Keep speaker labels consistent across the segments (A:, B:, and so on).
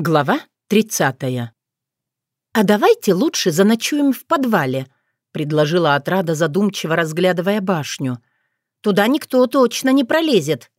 A: Глава 30. «А давайте лучше заночуем в подвале», — предложила отрада, задумчиво разглядывая башню. «Туда никто точно не пролезет».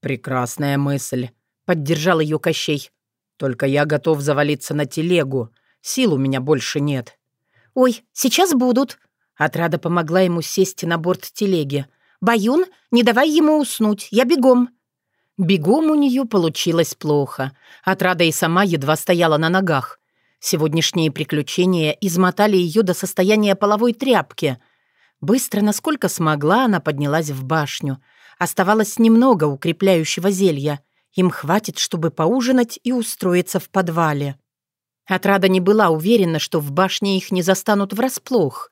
B: «Прекрасная мысль», — поддержал ее Кощей. «Только я готов завалиться на телегу. Сил у меня больше нет».
A: «Ой, сейчас будут». Отрада помогла ему сесть на борт телеги. «Баюн, не давай ему уснуть, я бегом». Бегом у нее получилось плохо. Отрада и сама едва стояла на ногах. Сегодняшние приключения измотали ее до состояния половой тряпки. Быстро, насколько смогла, она поднялась в башню. Оставалось немного укрепляющего зелья. Им хватит, чтобы поужинать и устроиться в подвале. Отрада не была уверена, что в башне их не застанут врасплох.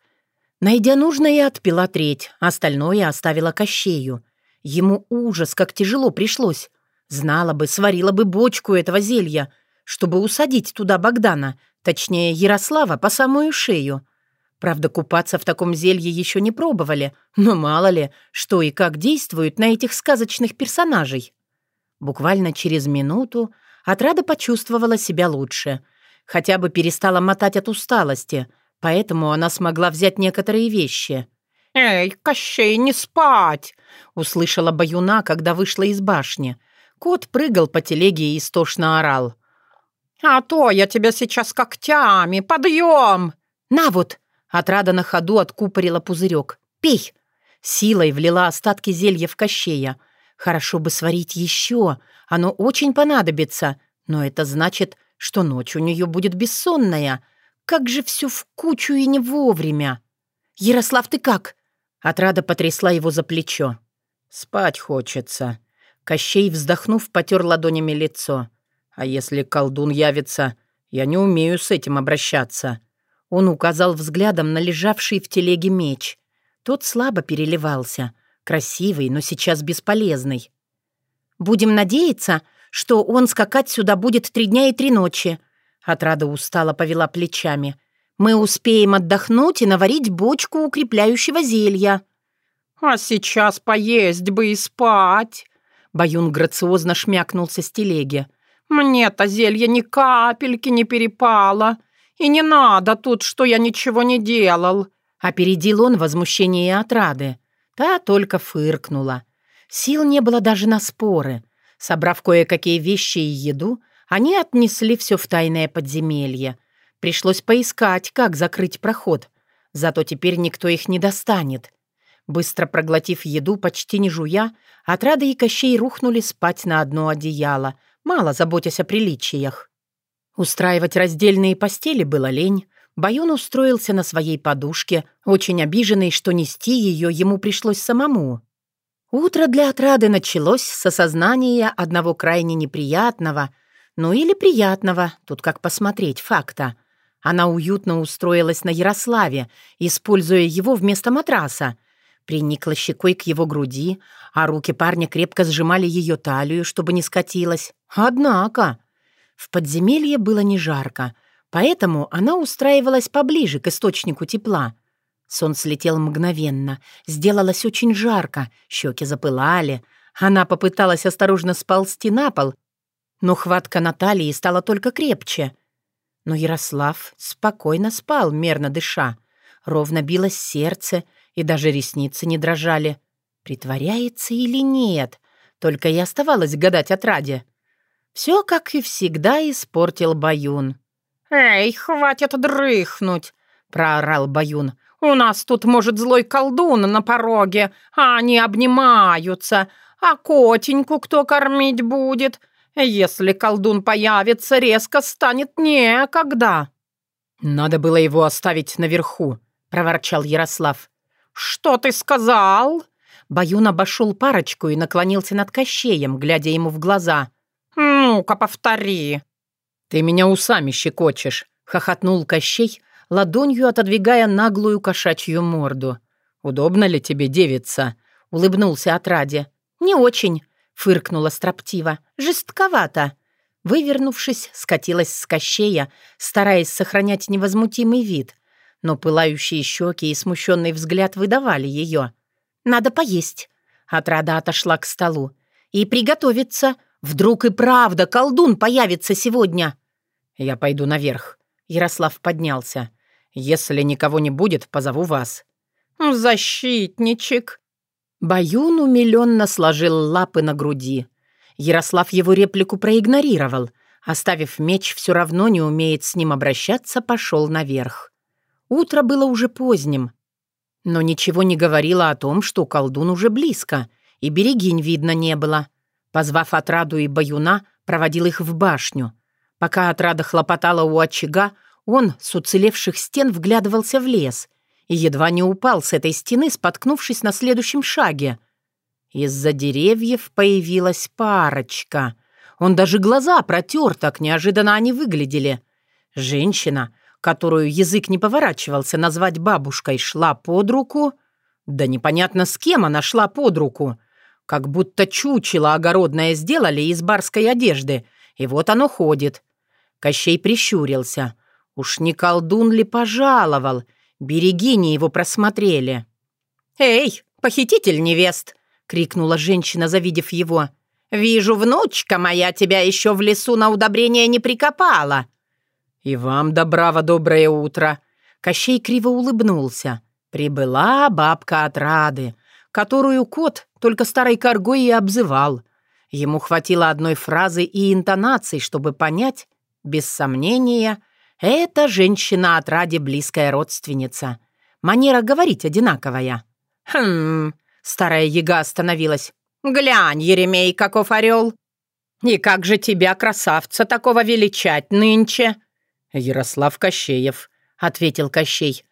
A: Найдя нужное, отпила треть, остальное оставила Кощею. Ему ужас, как тяжело пришлось. Знала бы, сварила бы бочку этого зелья, чтобы усадить туда Богдана, точнее Ярослава, по самую шею. Правда, купаться в таком зелье еще не пробовали, но мало ли, что и как действует на этих сказочных персонажей. Буквально через минуту Отрада почувствовала себя лучше. Хотя бы перестала мотать от усталости, поэтому она смогла взять некоторые вещи.
C: «Эй, Кощей, не спать!»
A: — услышала Баюна, когда вышла из башни. Кот прыгал по телеге и истошно орал.
C: «А то я тебя сейчас когтями! Подъем!»
A: «На вот!» — отрада на ходу откупорила пузырек. «Пей!» Силой влила остатки зелья в Кощея. Хорошо бы сварить еще, оно очень понадобится. Но это значит, что ночь у нее будет бессонная. Как же все в кучу и не вовремя. «Ярослав, ты как?» Отрада потрясла его за плечо.
B: «Спать хочется».
A: Кощей, вздохнув, потер ладонями лицо.
B: «А если колдун явится, я не умею с этим обращаться».
A: Он указал взглядом на лежавший в телеге меч. Тот слабо переливался. Красивый, но сейчас бесполезный. «Будем надеяться, что он скакать сюда будет три дня и три ночи». Отрада устало повела плечами. Мы успеем отдохнуть и наварить бочку укрепляющего зелья».
C: «А сейчас поесть бы и спать!»
A: Баюн грациозно шмякнулся с телеги.
C: «Мне-то зелье ни капельки не перепало. И не надо тут, что я ничего не делал!»
A: Опередил он возмущение отрады. Та только фыркнула. Сил не было даже на споры. Собрав кое-какие вещи и еду, они отнесли все в тайное подземелье. Пришлось поискать, как закрыть проход. Зато теперь никто их не достанет. Быстро проглотив еду, почти не жуя, отрады и Кощей рухнули спать на одно одеяло, мало заботясь о приличиях. Устраивать раздельные постели было лень. Баюн устроился на своей подушке, очень обиженный, что нести ее ему пришлось самому. Утро для отрады началось с осознания одного крайне неприятного, ну или приятного, тут как посмотреть, факта. Она уютно устроилась на Ярославе, используя его вместо матраса. Приникла щекой к его груди, а руки парня крепко сжимали ее талию, чтобы не скатилась. Однако в подземелье было не жарко, поэтому она устраивалась поближе к источнику тепла. Сон слетел мгновенно, сделалось очень жарко, щеки запылали. Она попыталась осторожно сползти на пол, но хватка Натальи стала только крепче — но Ярослав спокойно спал, мерно дыша. Ровно билось сердце, и даже ресницы не дрожали. Притворяется или нет? Только и оставалось гадать от ради. Все, как и всегда, испортил Баюн.
C: «Эй, хватит дрыхнуть!» — проорал Баюн. «У нас тут, может, злой колдун на пороге, а они обнимаются. А котеньку кто кормить будет? Если колдун появится, резко станет некогда».
B: «Надо было его оставить наверху», — проворчал Ярослав.
C: «Что ты сказал?»
A: Баюн обошел парочку и наклонился над Кощеем, глядя ему в глаза.
C: «Ну-ка, повтори».
B: «Ты меня усами щекочешь», — хохотнул Кощей, ладонью отодвигая наглую кошачью морду. «Удобно ли тебе, девица?» — улыбнулся Отраде.
A: «Не очень», — фыркнула строптиво. «Жестковато». Вывернувшись, скатилась с кощея, стараясь сохранять невозмутимый вид. Но пылающие щеки и смущенный взгляд выдавали ее. «Надо поесть». Отрада отошла к столу. «И приготовиться. Вдруг и правда колдун появится сегодня.
B: Я пойду наверх. Ярослав поднялся. Если никого не будет, позову вас.
C: «Защитничек!»
A: Баюн умиленно сложил лапы на груди. Ярослав его реплику проигнорировал. Оставив меч, все равно не умеет с ним обращаться, пошел наверх. Утро было уже поздним, но ничего не говорило о том, что колдун уже близко, и берегинь видно не было. Позвав Отраду и Баюна, проводил их в башню. Пока Отрада хлопотала у очага, он с уцелевших стен вглядывался в лес и едва не упал с этой стены, споткнувшись на следующем шаге. Из-за деревьев появилась парочка. Он даже глаза протер, так неожиданно они выглядели. Женщина, которую язык не поворачивался назвать бабушкой, шла под руку. Да непонятно, с кем она шла под руку. Как будто чучело огородное сделали из барской одежды, и вот оно ходит. Кощей прищурился. Уж не колдун ли пожаловал? Берегини его просмотрели.
C: «Эй, похититель невест!» — крикнула женщина, завидев его. «Вижу, внучка моя тебя еще в лесу на удобрение не прикопала.
B: «И вам добраво доброе утро!»
A: Кощей криво улыбнулся. Прибыла бабка от Рады, которую кот только старой коргой и обзывал. Ему хватило одной фразы и интонаций, чтобы понять, без сомнения, это женщина от Ради близкая родственница. Манера говорить одинаковая.
C: «Хм...» — старая яга остановилась. «Глянь, Еремей, каков орел! И как же тебя, красавца, такого величать нынче!»
B: «Ярослав Кощеев», — ответил Кощей.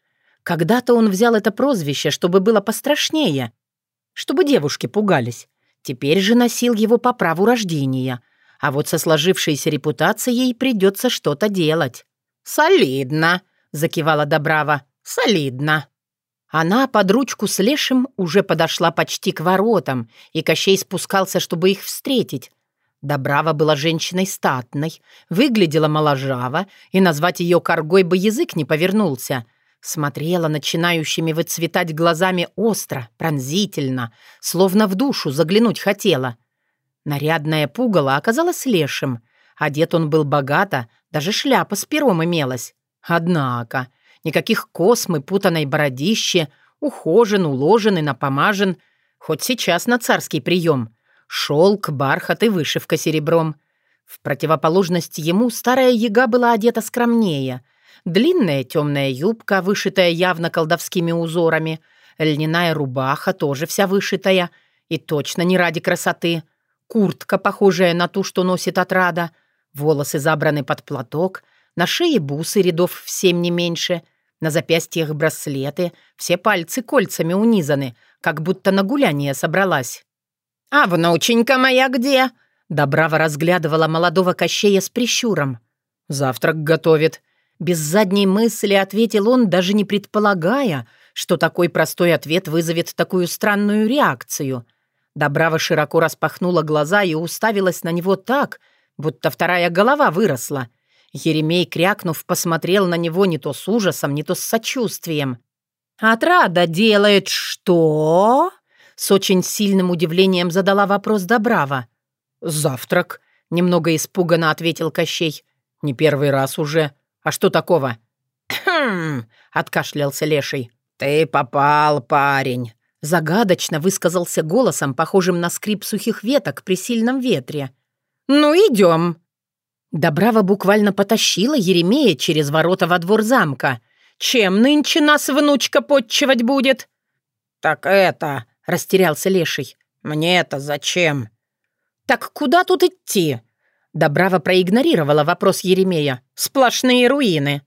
A: Когда-то он взял это прозвище, чтобы было пострашнее, чтобы девушки пугались. Теперь же носил его по праву рождения. А вот со сложившейся репутацией придется что-то делать.
C: «Солидно», — закивала Добрава. «Солидно».
A: Она под ручку с Лешим уже подошла почти к воротам, и Кощей спускался, чтобы их встретить. Добрава была женщиной статной, выглядела моложаво, и назвать ее коргой бы язык не повернулся. Смотрела начинающими выцветать глазами остро, пронзительно, словно в душу заглянуть хотела. Нарядное пугало оказалось лешим. Одет он был богато, даже шляпа с пером имелась. Однако, никаких космы, путанной бородище, ухожен, уложен и напомажен, хоть сейчас на царский прием — Шелк, бархат и вышивка серебром. В противоположность ему старая яга была одета скромнее. Длинная темная юбка, вышитая явно колдовскими узорами, льняная рубаха, тоже вся вышитая, и точно не ради красоты, куртка, похожая на ту, что носит отрада, волосы забраны под платок, на шее бусы рядов в семь не меньше, на запястьях браслеты, все пальцы кольцами унизаны, как будто на гуляние собралась.
C: «А внученька моя где?»
A: Добрава разглядывала молодого Кощея с прищуром.
B: «Завтрак готовит».
A: Без задней мысли ответил он, даже не предполагая, что такой простой ответ вызовет такую странную реакцию. Добрава широко распахнула глаза и уставилась на него так, будто вторая голова выросла. Еремей, крякнув, посмотрел на него не то с ужасом, не то с сочувствием. «Отрада делает что?» С очень сильным удивлением задала вопрос Добрава.
B: «Завтрак», — немного испуганно ответил Кощей. «Не первый раз уже. А что такого?»
A: «Хм», — откашлялся Леший.
C: «Ты попал, парень», —
A: загадочно высказался голосом, похожим на скрип сухих веток при сильном ветре.
C: «Ну, идем».
A: Добрава буквально потащила Еремея через ворота во двор замка.
C: «Чем нынче нас внучка подчивать будет?»
A: «Так это...» — растерялся Леший.
C: «Мне это зачем?»
A: «Так куда тут идти?» Добрава проигнорировала вопрос Еремея. «Сплошные руины».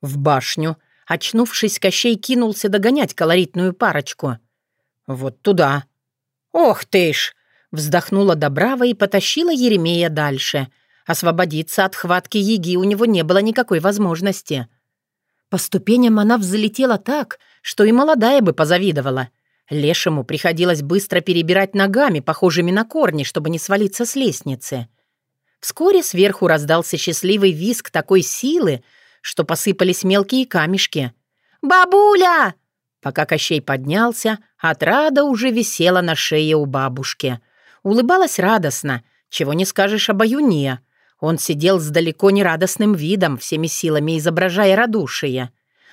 A: В башню. Очнувшись, Кощей кинулся догонять колоритную парочку. «Вот туда».
C: «Ох ты ж!»
A: Вздохнула Добрава и потащила Еремея дальше. Освободиться от хватки Еги у него не было никакой возможности. По ступеням она взлетела так, что и молодая бы позавидовала — Лешему приходилось быстро перебирать ногами, похожими на корни, чтобы не свалиться с лестницы. Вскоре сверху раздался счастливый визг такой силы, что посыпались мелкие камешки. «Бабуля!» Пока Кощей поднялся, отрада уже висела на шее у бабушки. Улыбалась радостно, Чего не скажешь об Аюне. Он сидел с далеко не радостным видом, всеми силами изображая радушие.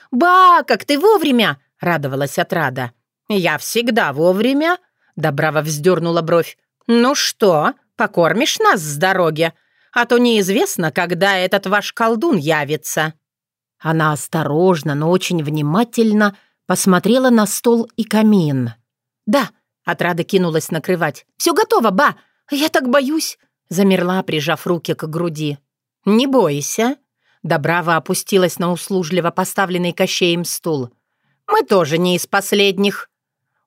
A: «Ба, как ты вовремя!» — радовалась отрада. «Я всегда вовремя!» — Добрава вздернула бровь. «Ну что, покормишь нас с дороги? А то неизвестно, когда этот ваш колдун явится». Она осторожно, но очень внимательно посмотрела на стол и камин. «Да», — отрада кинулась накрывать. «Все готово, ба! Я так боюсь!» Замерла, прижав руки к груди. «Не бойся!» Добрава опустилась на услужливо поставленный кощеем стул. «Мы тоже не из последних!»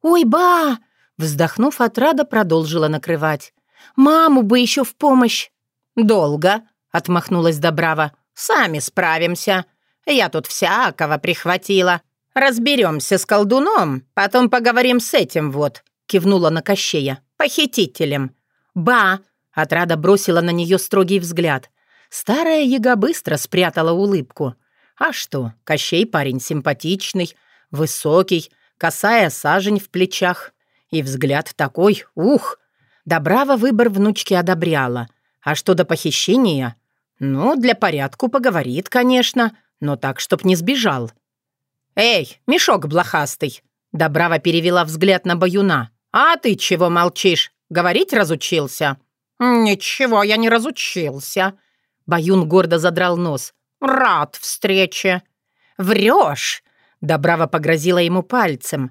A: «Ой, ба!» Вздохнув от рада, продолжила накрывать. «Маму бы еще в помощь!» «Долго!» — отмахнулась Добрава. «Сами справимся. Я тут всякого прихватила. Разберемся с колдуном, потом поговорим с этим вот», — кивнула на Кощея. «Похитителем». «Ба!» — отрада бросила на нее строгий взгляд. Старая яга быстро спрятала улыбку. «А что, Кощей парень симпатичный, высокий, косая сажень в плечах. И взгляд такой, ух! Добрава выбор внучки одобряла. А что до похищения? Ну, для порядку поговорит, конечно, но так, чтоб не сбежал. «Эй, мешок блохастый!» Добрава перевела взгляд на Баюна. «А ты чего молчишь? Говорить разучился?» «Ничего, я не разучился». Баюн гордо задрал нос. «Рад встрече». «Врешь!» Добрава погрозила ему пальцем.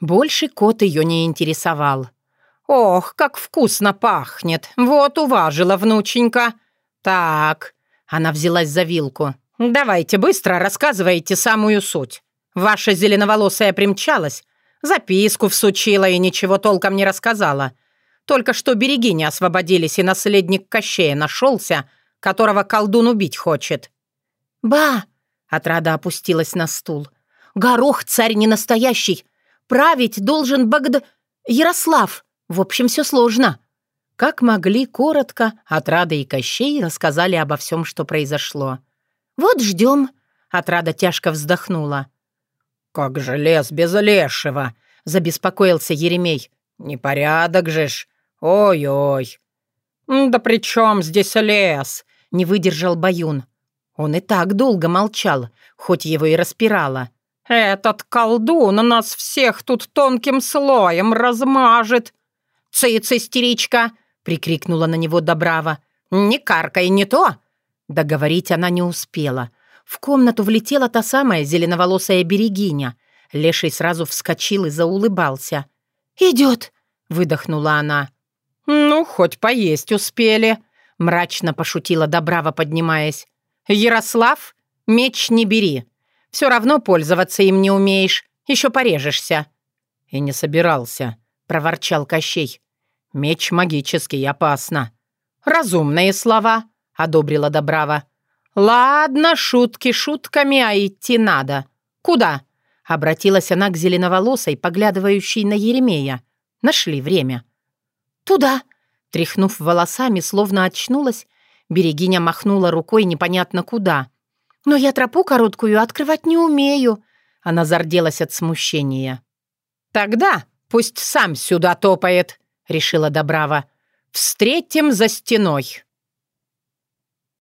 A: Больше кот ее не интересовал. «Ох, как вкусно пахнет! Вот уважила внученька!» «Так...» Она взялась за вилку. «Давайте быстро рассказывайте самую суть. Ваша зеленоволосая примчалась, записку всучила и ничего толком не рассказала. Только что берегини освободились, и наследник Кощея нашелся, которого колдун убить хочет». «Ба!» — отрада опустилась на стул. Горох царь не настоящий. Править должен Богд... Ярослав. В общем, все сложно». Как могли, коротко, Отрада и Кощей рассказали обо всем, что произошло. «Вот ждем», — Отрада тяжко вздохнула. «Как же лес без лешего!» — забеспокоился Еремей. «Непорядок же ж! Ой-ой!» «Да при чем здесь лес?» — не выдержал Баюн. Он и так долго молчал, хоть его и распирало. «Этот колдун нас всех тут тонким слоем размажет!» «Цыц, истеричка!» — прикрикнула на него Добрава. «Не каркай, не то!» Договорить она не успела. В комнату влетела та самая зеленоволосая берегиня. Леший сразу вскочил и заулыбался. «Идет!» — выдохнула она. «Ну, хоть поесть успели!» — мрачно пошутила Добрава, поднимаясь. «Ярослав, меч не бери!» Все равно пользоваться им не умеешь, еще порежешься». «И не собирался», — проворчал Кощей. «Меч магический, опасно». «Разумные слова», — одобрила Добрава. «Ладно, шутки шутками, а идти надо. Куда?» — обратилась она к зеленоволосой, поглядывающей на Еремея. Нашли время. «Туда», — тряхнув волосами, словно очнулась, Берегиня махнула рукой непонятно куда — «Но я тропу короткую открывать не умею», — она зарделась от смущения. «Тогда пусть сам сюда топает», — решила Добрава. «Встретим за стеной».